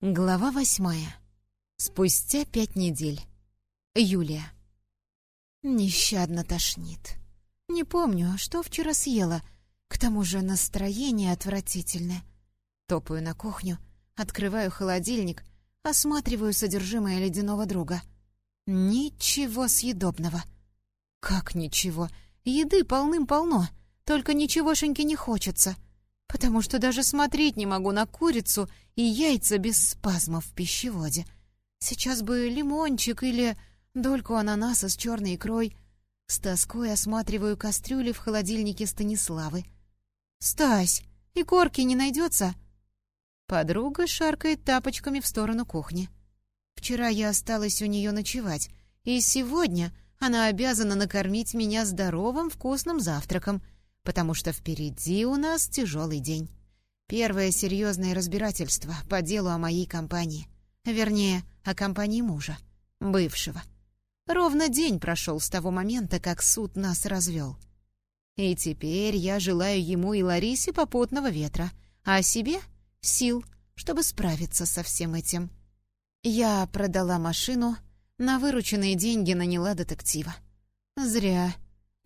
Глава восьмая. Спустя пять недель. Юлия. Нещадно тошнит. Не помню, что вчера съела. К тому же настроение отвратительное. Топаю на кухню, открываю холодильник, осматриваю содержимое ледяного друга. Ничего съедобного. Как ничего? Еды полным-полно, только ничегошеньки не хочется — потому что даже смотреть не могу на курицу и яйца без спазмов в пищеводе. Сейчас бы лимончик или дольку ананаса с черной икрой. С тоской осматриваю кастрюли в холодильнике Станиславы. «Стась, и корки не найдется?» Подруга шаркает тапочками в сторону кухни. Вчера я осталась у нее ночевать, и сегодня она обязана накормить меня здоровым вкусным завтраком — потому что впереди у нас тяжелый день. Первое серьезное разбирательство по делу о моей компании. Вернее, о компании мужа, бывшего. Ровно день прошел с того момента, как суд нас развел. И теперь я желаю ему и Ларисе попутного ветра, а себе — сил, чтобы справиться со всем этим. Я продала машину, на вырученные деньги наняла детектива. Зря.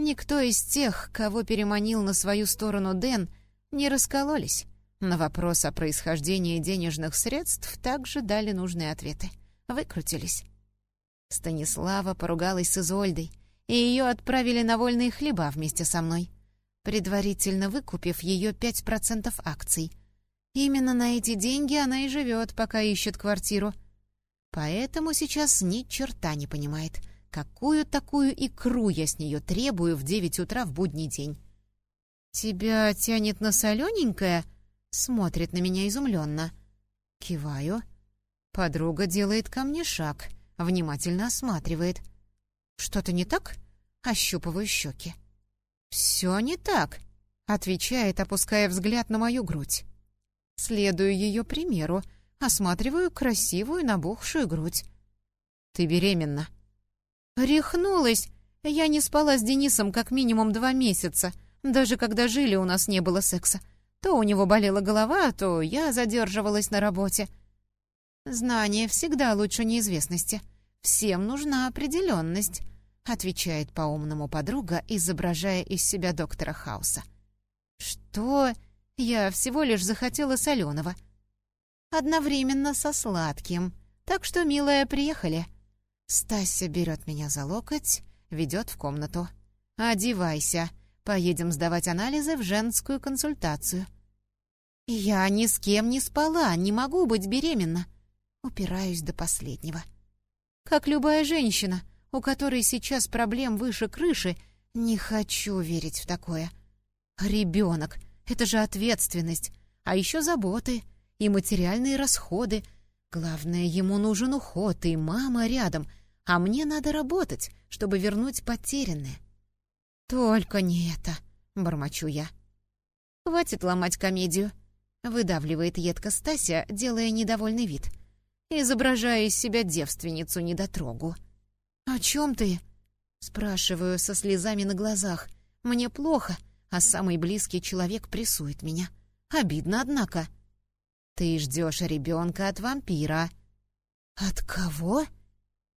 Никто из тех, кого переманил на свою сторону Дэн, не раскололись. На вопрос о происхождении денежных средств также дали нужные ответы. Выкрутились. Станислава поругалась с Изольдой, и ее отправили на вольные хлеба вместе со мной, предварительно выкупив ее 5% акций. Именно на эти деньги она и живет, пока ищет квартиру. Поэтому сейчас ни черта не понимает — Какую такую икру я с нее требую в девять утра в будний день? «Тебя тянет на солененькое?» Смотрит на меня изумленно. Киваю. Подруга делает ко мне шаг, внимательно осматривает. «Что-то не так?» Ощупываю щеки. «Все не так», — отвечает, опуская взгляд на мою грудь. Следую ее примеру, осматриваю красивую набухшую грудь. «Ты беременна», «Рехнулась! Я не спала с Денисом как минимум два месяца. Даже когда жили, у нас не было секса. То у него болела голова, то я задерживалась на работе. Знание всегда лучше неизвестности. Всем нужна определенность», — отвечает по-умному подруга, изображая из себя доктора Хауса. «Что? Я всего лишь захотела соленого». «Одновременно со сладким. Так что, милая, приехали». Стася берет меня за локоть, ведет в комнату. «Одевайся, поедем сдавать анализы в женскую консультацию». «Я ни с кем не спала, не могу быть беременна». Упираюсь до последнего. Как любая женщина, у которой сейчас проблем выше крыши, не хочу верить в такое. Ребенок — это же ответственность, а еще заботы и материальные расходы. Главное, ему нужен уход, и мама рядом — а мне надо работать, чтобы вернуть потерянное. «Только не это!» — бормочу я. «Хватит ломать комедию!» — выдавливает едко Стася, делая недовольный вид. Изображая из себя девственницу-недотрогу. «О чем ты?» — спрашиваю со слезами на глазах. «Мне плохо, а самый близкий человек прессует меня. Обидно, однако». «Ты ждешь ребенка от вампира». «От кого?»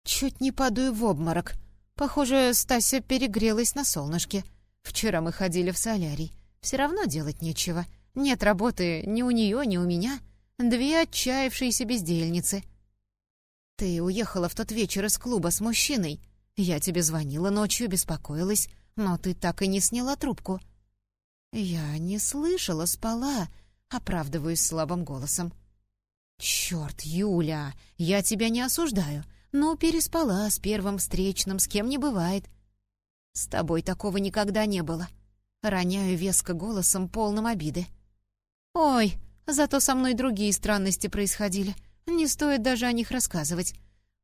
Чуть не падаю в обморок. Похоже, Стася перегрелась на солнышке. Вчера мы ходили в солярий. Все равно делать нечего. Нет работы ни у нее, ни у меня. Две отчаявшиеся бездельницы. Ты уехала в тот вечер из клуба с мужчиной. Я тебе звонила ночью, беспокоилась, но ты так и не сняла трубку. Я не слышала, спала, оправдываюсь слабым голосом. Черт, Юля, я тебя не осуждаю. «Ну, переспала с первым встречным, с кем не бывает». «С тобой такого никогда не было». Роняю веско голосом, полным обиды. «Ой, зато со мной другие странности происходили. Не стоит даже о них рассказывать.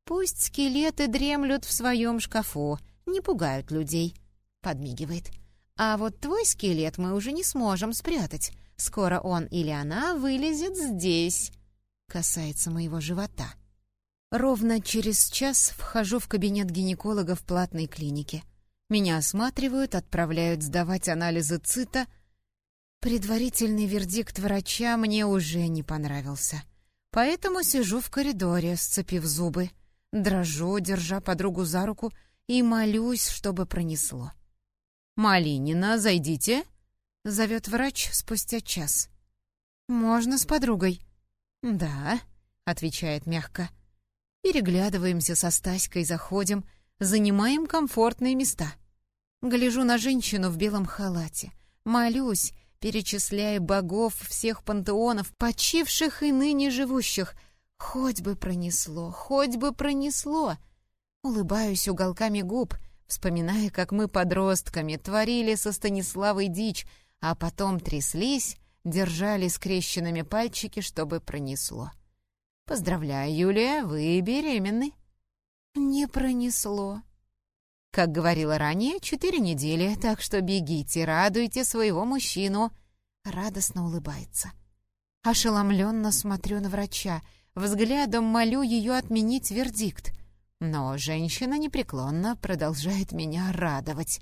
Пусть скелеты дремлют в своем шкафу, не пугают людей», — подмигивает. «А вот твой скелет мы уже не сможем спрятать. Скоро он или она вылезет здесь», — касается моего живота. Ровно через час вхожу в кабинет гинеколога в платной клинике. Меня осматривают, отправляют сдавать анализы ЦИТа. Предварительный вердикт врача мне уже не понравился. Поэтому сижу в коридоре, сцепив зубы, дрожу, держа подругу за руку и молюсь, чтобы пронесло. «Малинина, зайдите!» — зовет врач спустя час. «Можно с подругой?» «Да», — отвечает мягко. Переглядываемся со Стаськой, заходим, занимаем комфортные места. Гляжу на женщину в белом халате, молюсь, перечисляя богов всех пантеонов, почивших и ныне живущих. Хоть бы пронесло, хоть бы пронесло. Улыбаюсь уголками губ, вспоминая, как мы подростками творили со Станиславой дичь, а потом тряслись, держали скрещенными пальчики, чтобы пронесло. «Поздравляю, Юлия, вы беременны». «Не пронесло». Как говорила ранее, четыре недели, так что бегите, радуйте своего мужчину. Радостно улыбается. Ошеломленно смотрю на врача, взглядом молю ее отменить вердикт. Но женщина непреклонно продолжает меня радовать.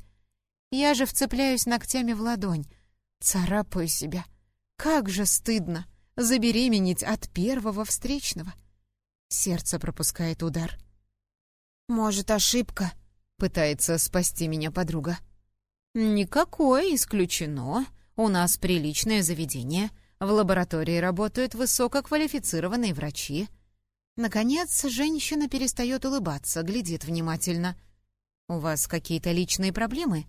Я же вцепляюсь ногтями в ладонь, царапаю себя. Как же стыдно! забеременеть от первого встречного. Сердце пропускает удар. «Может, ошибка?» — пытается спасти меня подруга. «Никакое исключено. У нас приличное заведение. В лаборатории работают высококвалифицированные врачи». Наконец, женщина перестает улыбаться, глядит внимательно. «У вас какие-то личные проблемы?»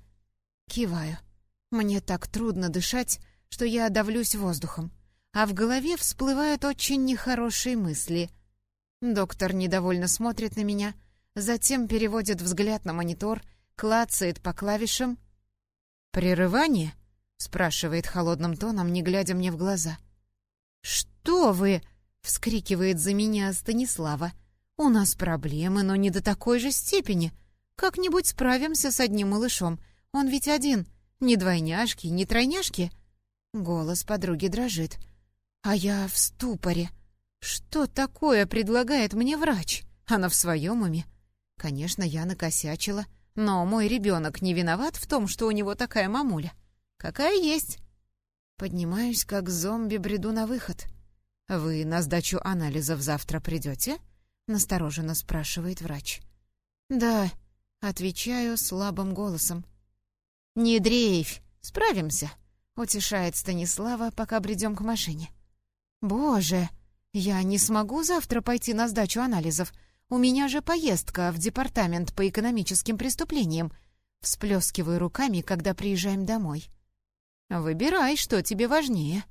Киваю. Мне так трудно дышать, что я давлюсь воздухом а в голове всплывают очень нехорошие мысли. Доктор недовольно смотрит на меня, затем переводит взгляд на монитор, клацает по клавишам. «Прерывание?» — спрашивает холодным тоном, не глядя мне в глаза. «Что вы?» — вскрикивает за меня Станислава. «У нас проблемы, но не до такой же степени. Как-нибудь справимся с одним малышом. Он ведь один. Ни двойняшки, ни тройняшки». Голос подруги дрожит. А я в ступоре. Что такое предлагает мне врач? Она в своем уме? Конечно, я накосячила, но мой ребенок не виноват в том, что у него такая мамуля. Какая есть. Поднимаюсь, как зомби, бреду на выход. «Вы на сдачу анализов завтра придете?» — настороженно спрашивает врач. «Да», — отвечаю слабым голосом. «Не дрейфь, справимся», — утешает Станислава, пока бредем к машине. «Боже, я не смогу завтра пойти на сдачу анализов. У меня же поездка в департамент по экономическим преступлениям». Всплескиваю руками, когда приезжаем домой. «Выбирай, что тебе важнее».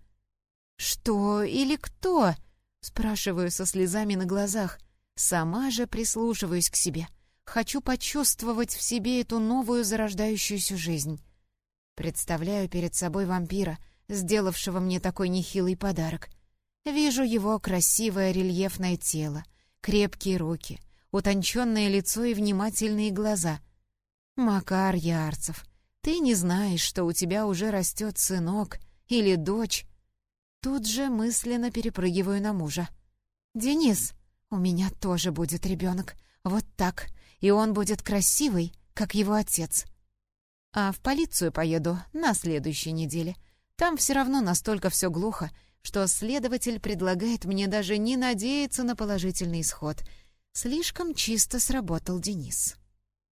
«Что или кто?» — спрашиваю со слезами на глазах. Сама же прислушиваюсь к себе. Хочу почувствовать в себе эту новую зарождающуюся жизнь. Представляю перед собой вампира, сделавшего мне такой нехилый подарок. Вижу его красивое рельефное тело, крепкие руки, утонченное лицо и внимательные глаза. «Макар Ярцев, ты не знаешь, что у тебя уже растет сынок или дочь?» Тут же мысленно перепрыгиваю на мужа. «Денис, у меня тоже будет ребенок. Вот так. И он будет красивый, как его отец. А в полицию поеду на следующей неделе. Там все равно настолько все глухо, что следователь предлагает мне даже не надеяться на положительный исход. Слишком чисто сработал Денис.